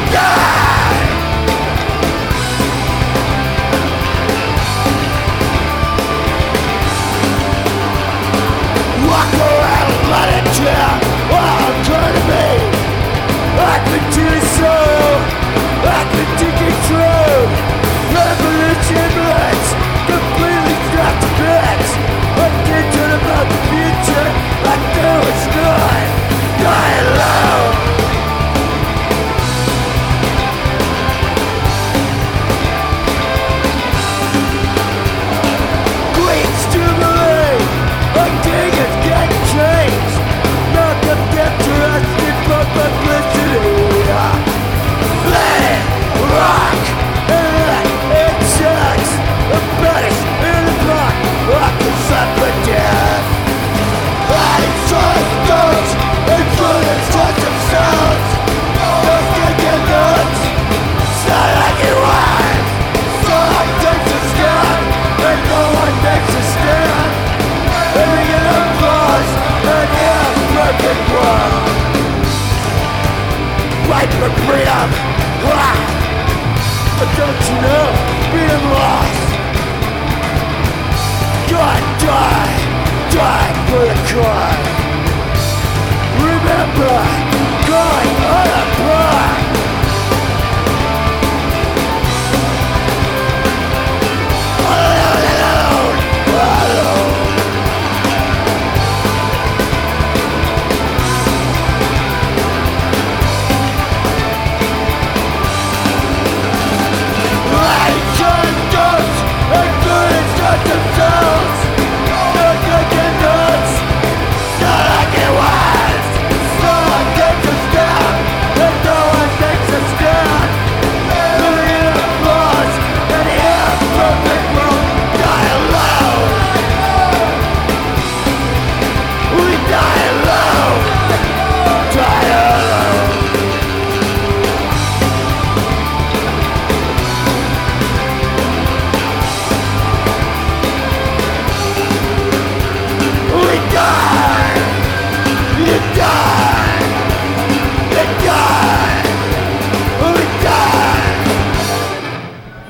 die. fight for freedom. Ah! But don't you know, freedom lost. God, die, die for the cause.